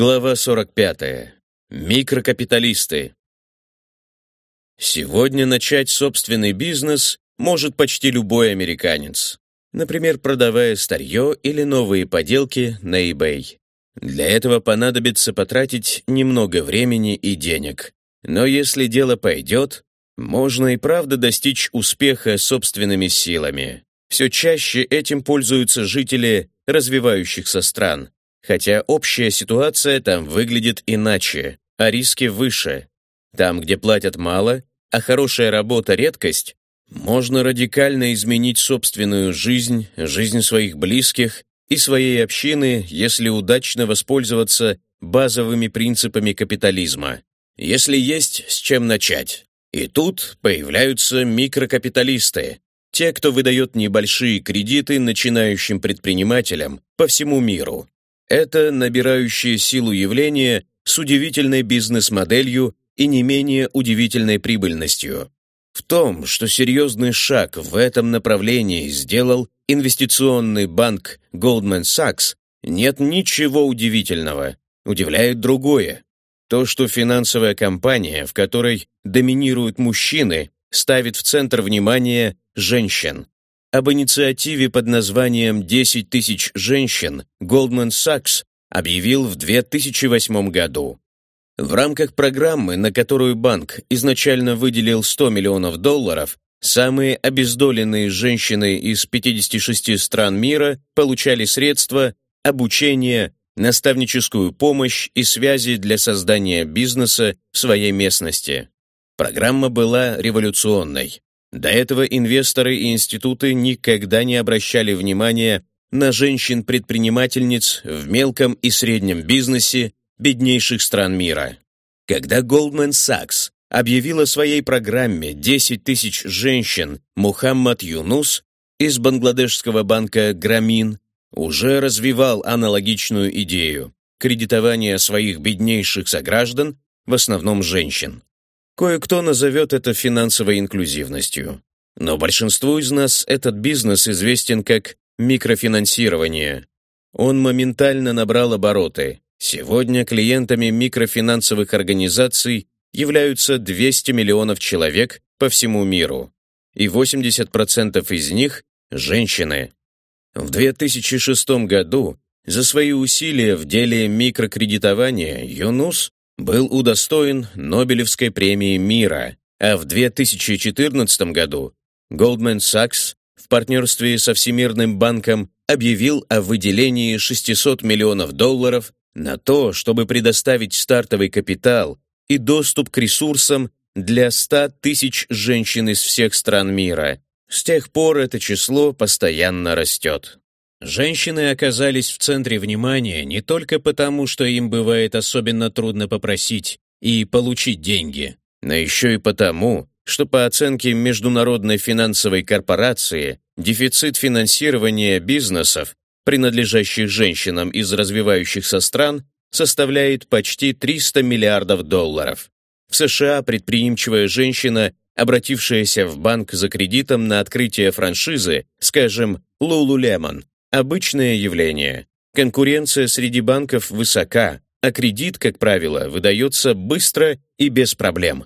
Глава 45. Микрокапиталисты. Сегодня начать собственный бизнес может почти любой американец. Например, продавая старье или новые поделки на eBay. Для этого понадобится потратить немного времени и денег. Но если дело пойдет, можно и правда достичь успеха собственными силами. Все чаще этим пользуются жители развивающихся стран, хотя общая ситуация там выглядит иначе, а риски выше. Там, где платят мало, а хорошая работа — редкость, можно радикально изменить собственную жизнь, жизнь своих близких и своей общины, если удачно воспользоваться базовыми принципами капитализма. Если есть с чем начать. И тут появляются микрокапиталисты, те, кто выдает небольшие кредиты начинающим предпринимателям по всему миру. Это набирающее силу явление с удивительной бизнес-моделью и не менее удивительной прибыльностью. В том, что серьезный шаг в этом направлении сделал инвестиционный банк Goldman Sachs, нет ничего удивительного. Удивляет другое. То, что финансовая компания, в которой доминируют мужчины, ставит в центр внимания женщин. Об инициативе под названием «10 тысяч женщин» Goldman Sachs объявил в 2008 году. В рамках программы, на которую банк изначально выделил 100 миллионов долларов, самые обездоленные женщины из 56 стран мира получали средства, обучение, наставническую помощь и связи для создания бизнеса в своей местности. Программа была революционной. До этого инвесторы и институты никогда не обращали внимания на женщин-предпринимательниц в мелком и среднем бизнесе беднейших стран мира. Когда Goldman Sachs объявила своей программе 10 тысяч женщин, Мухаммад Юнус из бангладешского банка «Грамин» уже развивал аналогичную идею кредитования своих беднейших сограждан, в основном женщин. Кое-кто назовет это финансовой инклюзивностью. Но большинству из нас этот бизнес известен как микрофинансирование. Он моментально набрал обороты. Сегодня клиентами микрофинансовых организаций являются 200 миллионов человек по всему миру, и 80% из них – женщины. В 2006 году за свои усилия в деле микрокредитования Юнус был удостоен Нобелевской премии мира, а в 2014 году Goldman Sachs в партнерстве со Всемирным банком объявил о выделении 600 миллионов долларов на то, чтобы предоставить стартовый капитал и доступ к ресурсам для 100 тысяч женщин из всех стран мира. С тех пор это число постоянно растет. Женщины оказались в центре внимания не только потому, что им бывает особенно трудно попросить и получить деньги, но еще и потому, что по оценке Международной финансовой корпорации дефицит финансирования бизнесов, принадлежащих женщинам из развивающихся стран, составляет почти 300 миллиардов долларов. В США предприимчивая женщина, обратившаяся в банк за кредитом на открытие франшизы, скажем, Lululemon, Обычное явление. Конкуренция среди банков высока, а кредит, как правило, выдается быстро и без проблем.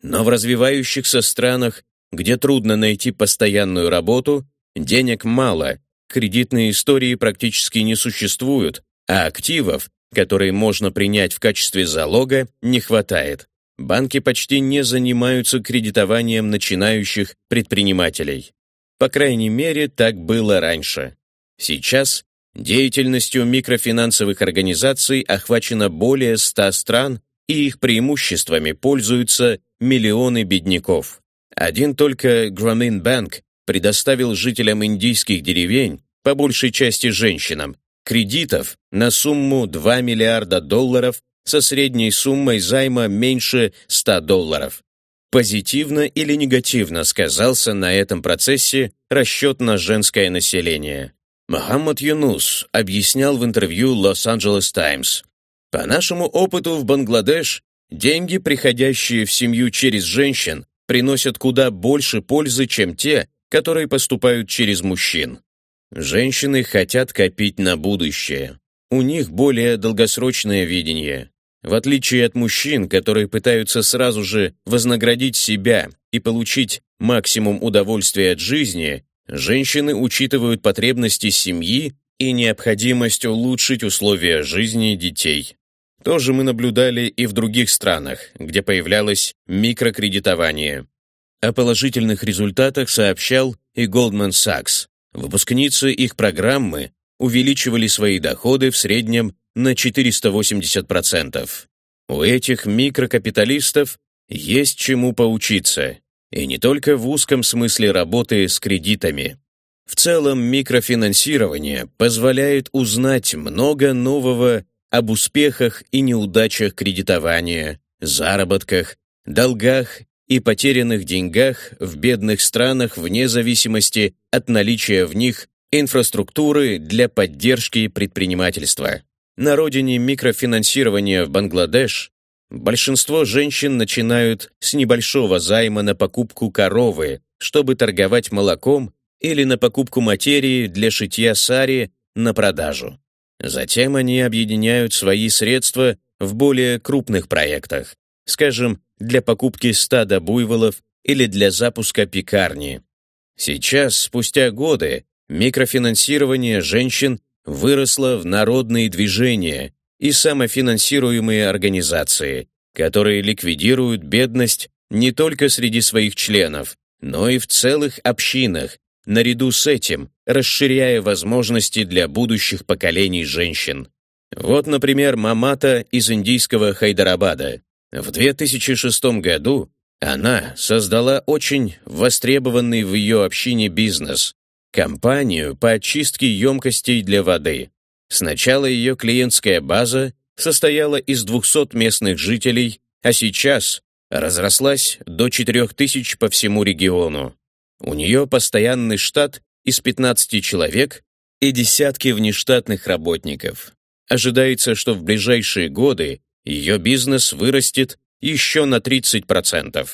Но в развивающихся странах, где трудно найти постоянную работу, денег мало, кредитные истории практически не существуют, а активов, которые можно принять в качестве залога, не хватает. Банки почти не занимаются кредитованием начинающих предпринимателей. По крайней мере, так было раньше. Сейчас деятельностью микрофинансовых организаций охвачено более 100 стран, и их преимуществами пользуются миллионы бедняков. Один только Grameen Bank предоставил жителям индийских деревень, по большей части женщинам, кредитов на сумму 2 миллиарда долларов со средней суммой займа меньше 100 долларов. Позитивно или негативно сказался на этом процессе расчет на женское население. Мохаммад Юнус объяснял в интервью Лос-Анджелес Таймс. По нашему опыту в Бангладеш, деньги, приходящие в семью через женщин, приносят куда больше пользы, чем те, которые поступают через мужчин. Женщины хотят копить на будущее. У них более долгосрочное видение. В отличие от мужчин, которые пытаются сразу же вознаградить себя и получить максимум удовольствия от жизни, женщины учитывают потребности семьи и необходимость улучшить условия жизни детей. То же мы наблюдали и в других странах, где появлялось микрокредитование. О положительных результатах сообщал и Goldman Sachs. Выпускницы их программы увеличивали свои доходы в среднем на 480%. У этих микрокапиталистов есть чему поучиться, и не только в узком смысле работы с кредитами. В целом микрофинансирование позволяет узнать много нового об успехах и неудачах кредитования, заработках, долгах и потерянных деньгах в бедных странах вне зависимости от наличия в них инфраструктуры для поддержки предпринимательства. На родине микрофинансирования в Бангладеш большинство женщин начинают с небольшого займа на покупку коровы, чтобы торговать молоком или на покупку материи для шитья сари на продажу. Затем они объединяют свои средства в более крупных проектах, скажем, для покупки стада буйволов или для запуска пекарни. Сейчас, спустя годы, микрофинансирование женщин выросло в народные движения и самофинансируемые организации, которые ликвидируют бедность не только среди своих членов, но и в целых общинах, наряду с этим расширяя возможности для будущих поколений женщин. Вот, например, Мамата из индийского Хайдарабада. В 2006 году она создала очень востребованный в ее общине бизнес – компанию по очистке емкостей для воды. Сначала ее клиентская база состояла из 200 местных жителей, а сейчас разрослась до 4000 по всему региону. У нее постоянный штат из 15 человек и десятки внештатных работников. Ожидается, что в ближайшие годы ее бизнес вырастет еще на 30%.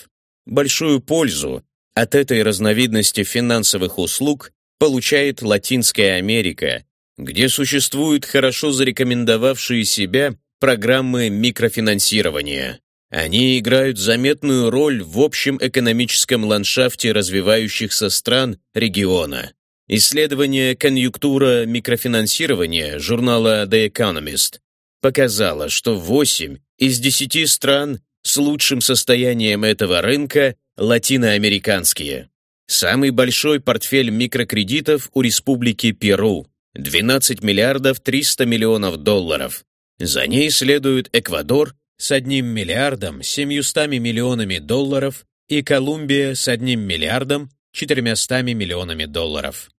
Большую пользу от этой разновидности финансовых услуг получает Латинская Америка, где существуют хорошо зарекомендовавшие себя программы микрофинансирования. Они играют заметную роль в общем экономическом ландшафте развивающихся стран региона. Исследование «Конъюнктура микрофинансирования» журнала The Economist показало, что 8 из 10 стран с лучшим состоянием этого рынка латиноамериканские. Самый большой портфель микрокредитов у республики Перу – 12 миллиардов 300 миллионов долларов. За ней следует Эквадор с 1 миллиардом 700 миллионами долларов и Колумбия с 1 миллиардом 400 миллионами долларов.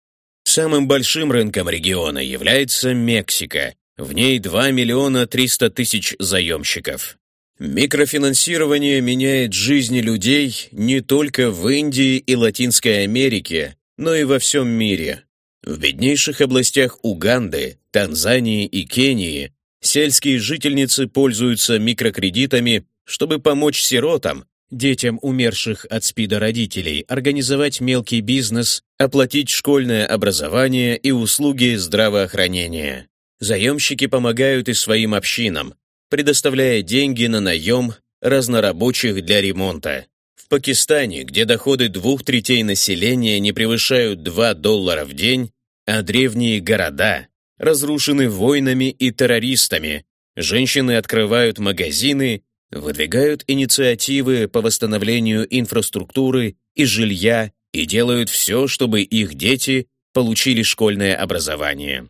Самым большим рынком региона является Мексика. В ней 2 миллиона 300 тысяч заемщиков. Микрофинансирование меняет жизни людей не только в Индии и Латинской Америке, но и во всем мире. В беднейших областях Уганды, Танзании и Кении сельские жительницы пользуются микрокредитами, чтобы помочь сиротам, детям умерших от СПИДа родителей, организовать мелкий бизнес, оплатить школьное образование и услуги здравоохранения. Заемщики помогают и своим общинам, предоставляя деньги на наем разнорабочих для ремонта. Пакистане, где доходы двух третей населения не превышают 2 доллара в день, а древние города разрушены войнами и террористами, женщины открывают магазины, выдвигают инициативы по восстановлению инфраструктуры и жилья и делают все, чтобы их дети получили школьное образование.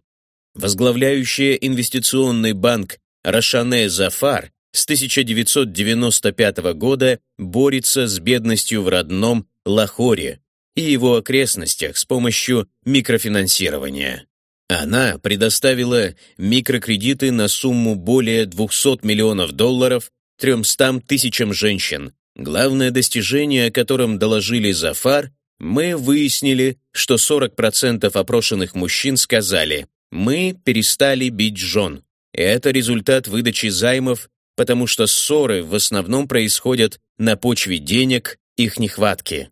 Возглавляющая инвестиционный банк Рашане Зафар с 1995 года борется с бедностью в родном Лахоре и его окрестностях с помощью микрофинансирования. Она предоставила микрокредиты на сумму более 200 миллионов долларов 300 тысячам женщин. Главное достижение, о котором доложили Зафар, мы выяснили, что 40% опрошенных мужчин сказали «мы перестали бить жен». Это результат выдачи займов, потому что ссоры в основном происходят на почве денег, их нехватки.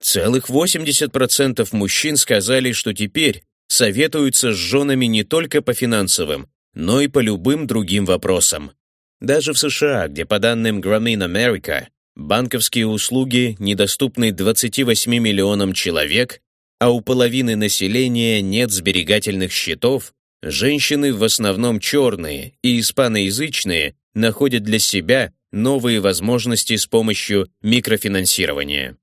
Целых 80% мужчин сказали, что теперь советуются с женами не только по финансовым, но и по любым другим вопросам. Даже в США, где по данным Grameen America банковские услуги недоступны 28 миллионам человек, а у половины населения нет сберегательных счетов, женщины в основном черные и испаноязычные находят для себя новые возможности с помощью микрофинансирования.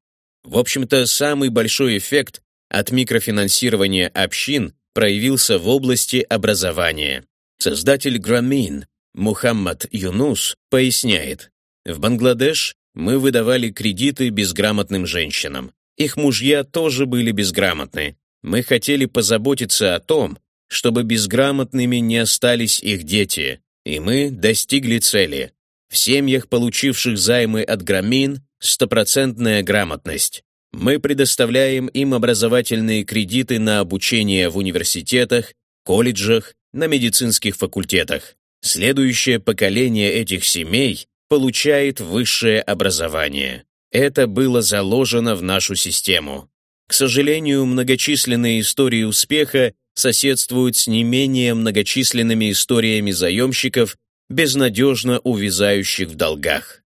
В общем-то, самый большой эффект от микрофинансирования общин проявился в области образования. Создатель Грамин Мухаммад Юнус поясняет, в Бангладеш мы выдавали кредиты безграмотным женщинам. Их мужья тоже были безграмотны. Мы хотели позаботиться о том, чтобы безграмотными не остались их дети, и мы достигли цели. В семьях, получивших займы от Грамин, стопроцентная грамотность. Мы предоставляем им образовательные кредиты на обучение в университетах, колледжах, на медицинских факультетах. Следующее поколение этих семей получает высшее образование. Это было заложено в нашу систему. К сожалению, многочисленные истории успеха соседствуют с не менее многочисленными историями заемщиков, безнадежно увязающих в долгах.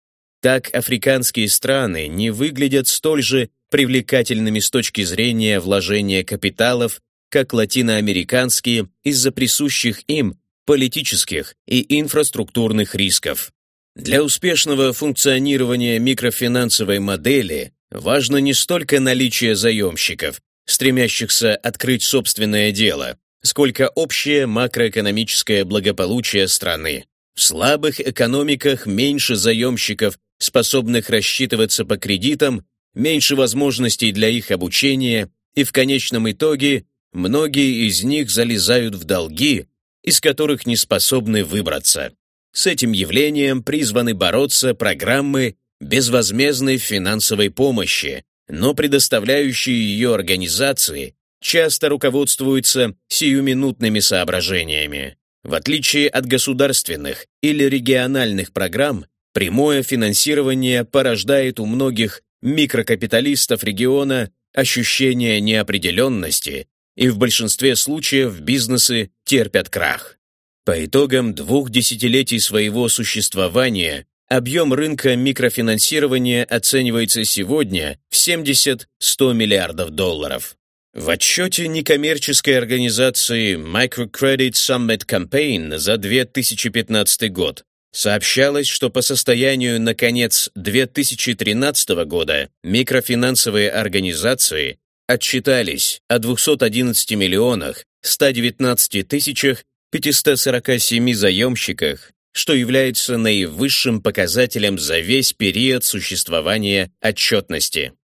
Так африканские страны не выглядят столь же привлекательными с точки зрения вложения капиталов, как латиноамериканские из-за присущих им политических и инфраструктурных рисков. Для успешного функционирования микрофинансовой модели важно не столько наличие заемщиков, стремящихся открыть собственное дело, сколько общее макроэкономическое благополучие страны. В слабых экономиках меньше заемщиков, способных рассчитываться по кредитам, меньше возможностей для их обучения, и в конечном итоге многие из них залезают в долги, из которых не способны выбраться. С этим явлением призваны бороться программы безвозмездной финансовой помощи, но предоставляющие ее организации часто руководствуются сиюминутными соображениями. В отличие от государственных или региональных программ, прямое финансирование порождает у многих микрокапиталистов региона ощущение неопределенности, и в большинстве случаев бизнесы терпят крах. По итогам двух десятилетий своего существования объем рынка микрофинансирования оценивается сегодня в 70-100 миллиардов долларов. В отчете некоммерческой организации Microcredit Summit Campaign за 2015 год сообщалось, что по состоянию на конец 2013 года микрофинансовые организации отчитались о 211 миллионах 119 тысячах 547 заемщиках, что является наивысшим показателем за весь период существования отчетности.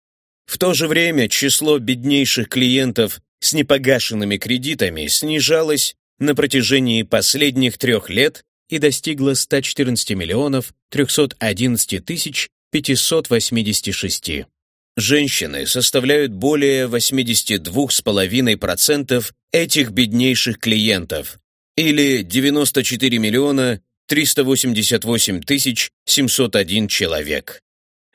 В то же время число беднейших клиентов с непогашенными кредитами снижалось на протяжении последних трех лет и достигло 114 миллионов 311 тысяч 586. Женщины составляют более 82,5% этих беднейших клиентов, или 94 миллиона 388 тысяч 701 человек.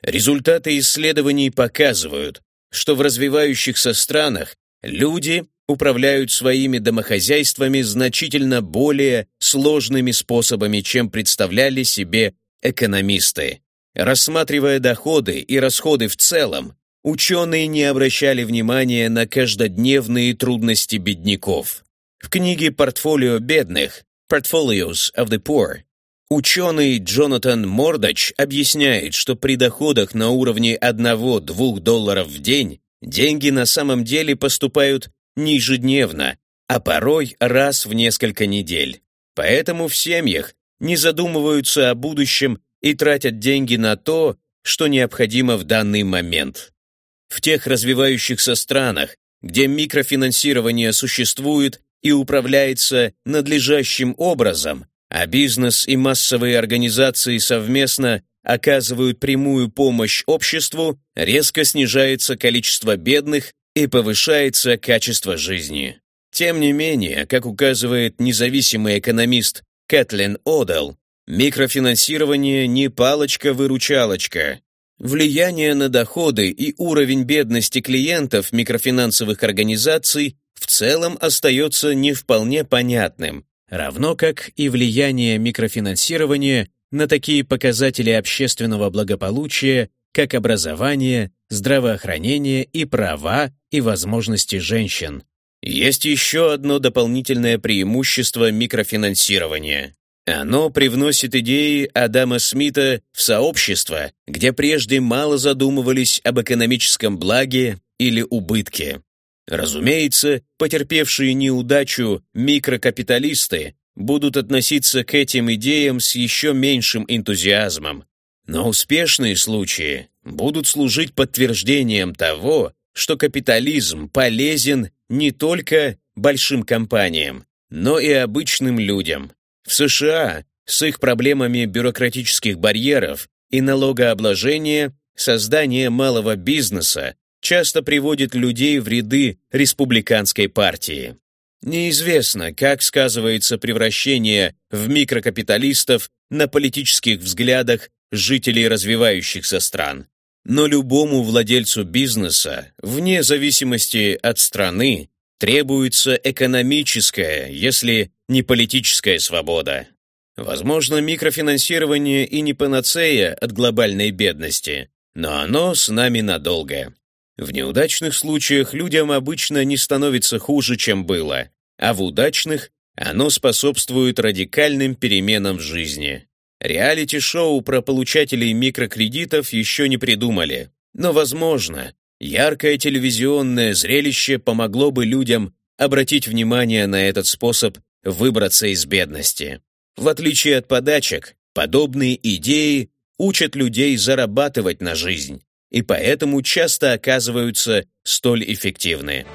Результаты исследований показывают, что в развивающихся странах люди управляют своими домохозяйствами значительно более сложными способами, чем представляли себе экономисты. Рассматривая доходы и расходы в целом, ученые не обращали внимания на каждодневные трудности бедняков. В книге «Портфолио бедных» «Portfolios of the Poor» Ученый Джонатан Мордач объясняет, что при доходах на уровне 1-2 долларов в день деньги на самом деле поступают не ежедневно, а порой раз в несколько недель. Поэтому в семьях не задумываются о будущем и тратят деньги на то, что необходимо в данный момент. В тех развивающихся странах, где микрофинансирование существует и управляется надлежащим образом, а бизнес и массовые организации совместно оказывают прямую помощь обществу, резко снижается количество бедных и повышается качество жизни. Тем не менее, как указывает независимый экономист Кэтлин Одел, микрофинансирование не палочка-выручалочка. Влияние на доходы и уровень бедности клиентов микрофинансовых организаций в целом остается не вполне понятным, равно как и влияние микрофинансирования на такие показатели общественного благополучия, как образование, здравоохранение и права и возможности женщин. Есть еще одно дополнительное преимущество микрофинансирования. Оно привносит идеи Адама Смита в сообщество, где прежде мало задумывались об экономическом благе или убытке. Разумеется, потерпевшие неудачу микрокапиталисты будут относиться к этим идеям с еще меньшим энтузиазмом, но успешные случаи будут служить подтверждением того, что капитализм полезен не только большим компаниям, но и обычным людям. В США с их проблемами бюрократических барьеров и налогообложения создание малого бизнеса часто приводит людей в ряды республиканской партии. Неизвестно, как сказывается превращение в микрокапиталистов на политических взглядах жителей развивающихся стран. Но любому владельцу бизнеса, вне зависимости от страны, требуется экономическая, если не политическая свобода. Возможно, микрофинансирование и не панацея от глобальной бедности, но оно с нами надолго. В неудачных случаях людям обычно не становится хуже, чем было, а в удачных оно способствует радикальным переменам в жизни. Реалити-шоу про получателей микрокредитов еще не придумали, но, возможно, яркое телевизионное зрелище помогло бы людям обратить внимание на этот способ выбраться из бедности. В отличие от подачек, подобные идеи учат людей зарабатывать на жизнь, и поэтому часто оказываются столь эффективны.